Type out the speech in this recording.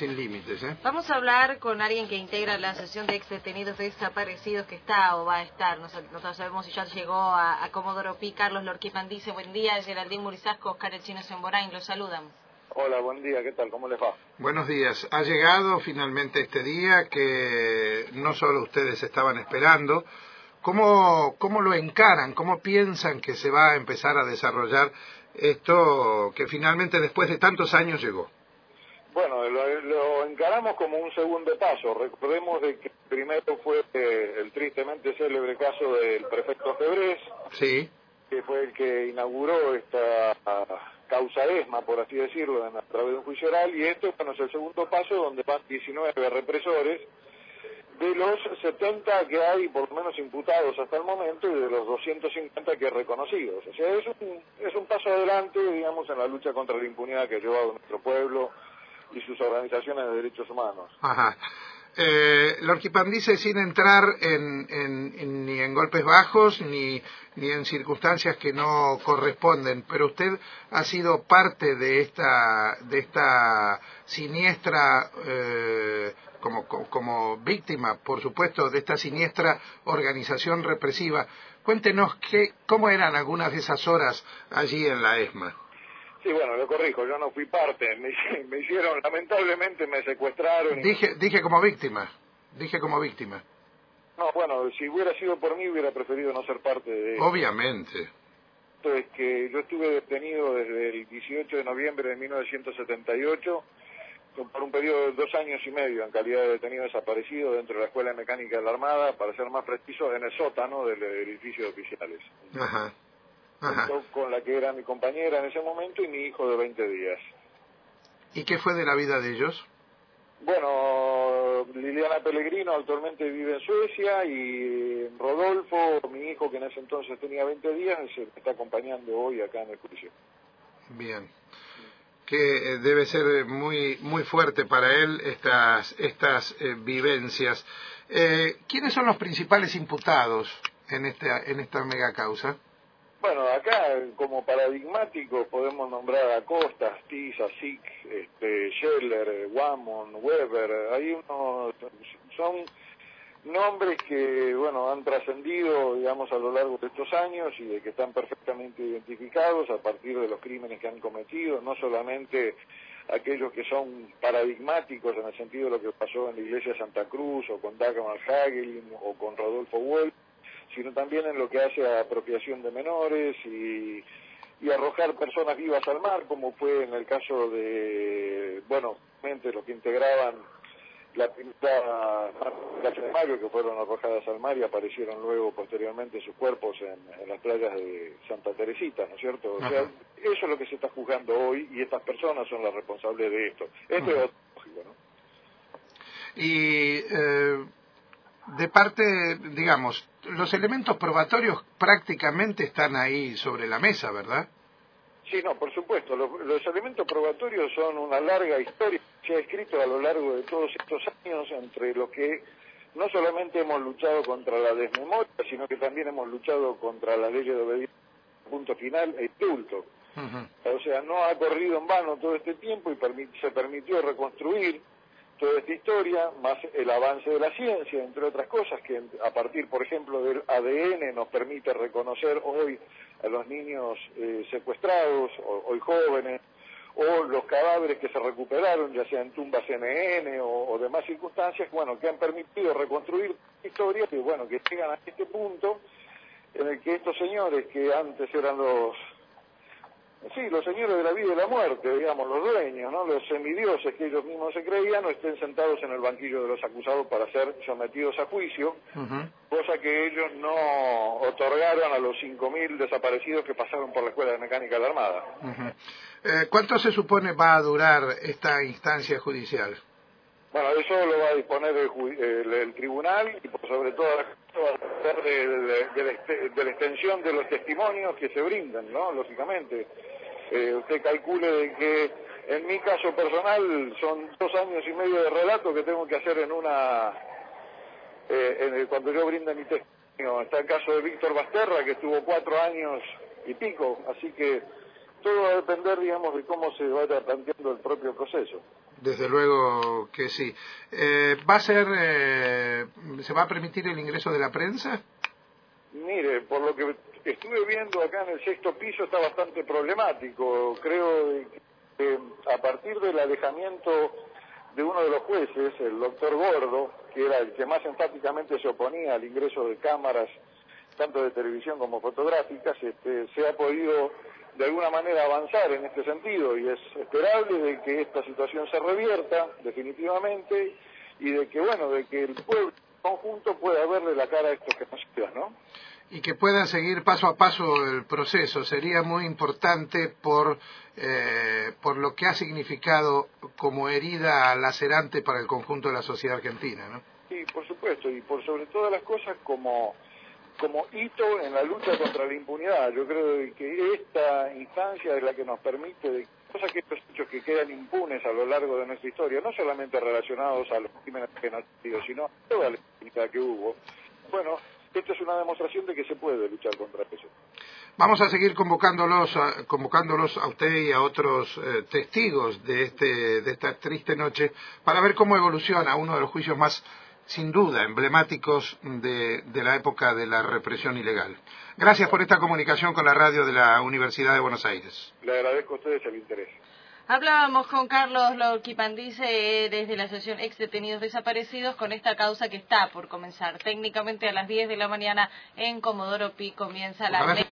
sin límites. ¿eh? Vamos a hablar con alguien que integra la Asociación de Ex Detenidos Desaparecidos que está o va a estar, no, sabemos si ya llegó a, Comodoro Pi, Carlos Lorquipan dice, buen día, Geraldín Murizasco, Oscar El Chino Semborain, los saludan. Hola, buen día, ¿qué tal? ¿Cómo les va? Buenos días. Ha llegado finalmente este día que no solo ustedes estaban esperando, ¿cómo, cómo lo encaran? ¿Cómo piensan que se va a empezar a desarrollar esto que finalmente después de tantos años llegó? Bueno, lo, encaramos como un segundo paso. Recordemos de que primero fue eh, el tristemente célebre caso del prefecto Febrés, sí. que fue el que inauguró esta causa ESMA, por así decirlo, a través de un juicio oral, y esto bueno, es el segundo paso donde van 19 represores de los 70 que hay por lo menos imputados hasta el momento y de los 250 que reconocidos. O sea, es un, es un paso adelante, digamos, en la lucha contra la impunidad que ha llevado nuestro pueblo y sus organizaciones de derechos humanos. Ajá. Eh, Lorquipan dice sin entrar en, ni en golpes bajos ni, ni en circunstancias que no corresponden, pero usted ha sido parte de esta, de esta siniestra, eh, como, como víctima, por supuesto, de esta siniestra organización represiva. Cuéntenos qué, cómo eran algunas de esas horas allí en la ESMA. Sí, bueno, lo corrijo, yo no fui parte, me, hicieron, lamentablemente me secuestraron. Dije, dije como víctima, dije como víctima. No, bueno, si hubiera sido por mí hubiera preferido no ser parte de... Obviamente. Entonces, que yo estuve detenido desde el 18 de noviembre de 1978 por un periodo de dos años y medio en calidad de detenido desaparecido dentro de la Escuela de Mecánica de la Armada, para ser más preciso, en el sótano del edificio de oficiales. Ajá con la que era mi compañera en ese momento y mi hijo de 20 días. ¿Y qué fue de la vida de ellos? Bueno, Liliana Pellegrino actualmente vive en Suecia y Rodolfo, mi hijo que en ese entonces tenía 20 días, se está acompañando hoy acá en el juicio. Bien. Que eh, debe ser muy muy fuerte para él estas estas eh, vivencias. Eh, ¿Quiénes son los principales imputados en esta en esta mega causa? Bueno, acá como paradigmáticos podemos nombrar a Costa, Stiz, Asik, este, Scheller, Wamon, Weber, hay unos, son nombres que, bueno, han trascendido, digamos, a lo largo de estos años y de que están perfectamente identificados a partir de los crímenes que han cometido, no solamente aquellos que son paradigmáticos en el sentido de lo que pasó en la iglesia de Santa Cruz o con Dagmar Hagelin o con Rodolfo Wolf, sino también en lo que hace a apropiación de menores y, arrojar personas vivas al mar, como fue en el caso de, bueno, los que integraban la primera de Mario, que fueron arrojadas al mar y aparecieron luego posteriormente sus cuerpos en, las playas de Santa Teresita, ¿no es cierto? O sea, eso es lo que se está juzgando hoy y estas personas son las responsables de esto. Esto es lógico, ¿no? Y eh, de parte, digamos, los elementos probatorios prácticamente están ahí sobre la mesa, ¿verdad? Sí, no, por supuesto. Los, elementos probatorios son una larga historia que se ha escrito a lo largo de todos estos años entre lo que no solamente hemos luchado contra la desmemoria, sino que también hemos luchado contra la ley de obediencia, punto final e indulto. O sea, no ha corrido en vano todo este tiempo y se permitió reconstruir toda esta historia, más el avance de la ciencia, entre otras cosas, que a partir, por ejemplo, del ADN nos permite reconocer hoy a los niños eh, secuestrados, hoy jóvenes, o los cadáveres que se recuperaron, ya sea en tumbas NN o, demás circunstancias, bueno, que han permitido reconstruir historias que, bueno, que llegan a este punto en el que estos señores que antes eran los Sí, los señores de la vida y la muerte, digamos, los dueños, ¿no? Los semidioses que ellos mismos se creían, no estén sentados en el banquillo de los acusados para ser sometidos a juicio, cosa que ellos no otorgaron a los 5.000 desaparecidos que pasaron por la Escuela de Mecánica de la Armada. Eh, ¿Cuánto se supone va a durar esta instancia judicial? Bueno, eso lo va a disponer el, tribunal y por sobre todo va a ser de, la extensión de los testimonios que se brindan, ¿no? Lógicamente. Eh, usted calcule de que en mi caso personal son dos años y medio de relato que tengo que hacer en una... Eh, cuando yo brinda mi testimonio. Está el caso de Víctor Basterra, que estuvo cuatro años y pico, así que todo va a depender, digamos, de cómo se vaya planteando el propio proceso. Desde luego que sí. Eh, ¿Va a ser, eh, se va a permitir el ingreso de la prensa? Mire, por lo que estuve viendo acá en el sexto piso está bastante problemático. Creo que a partir del alejamiento de uno de los jueces, el doctor Gordo, que era el que más enfáticamente se oponía al ingreso de cámaras, tanto de televisión como fotográficas, este, se ha podido de alguna manera avanzar en este sentido y es esperable de que esta situación se revierta definitivamente y de que, bueno, de que el pueblo conjunto pueda verle la cara a estos genocidas, ¿no? y que puedan seguir paso a paso el proceso. Sería muy importante por, eh, por lo que ha significado como herida lacerante para el conjunto de la sociedad argentina, ¿no? Sí, por supuesto, y por sobre todas las cosas como, como hito en la lucha contra la impunidad. Yo creo que esta instancia es la que nos permite, de cosas que estos hechos que quedan impunes a lo largo de nuestra historia, no solamente relacionados a los crímenes genocidios, sino a toda la impunidad que hubo, bueno, esto es una demostración de que se puede luchar contra eso. Vamos a seguir convocándolos a, convocándolos a usted y a otros eh, testigos de, este, de esta triste noche para ver cómo evoluciona uno de los juicios más, sin duda, emblemáticos de, de la época de la represión ilegal. Gracias por esta comunicación con la radio de la Universidad de Buenos Aires. Le agradezco a ustedes el interés. Hablábamos con Carlos Lorquipandice desde la sesión ex detenidos desaparecidos con esta causa que está por comenzar. Técnicamente a las 10 de la mañana en Comodoro Pi comienza la...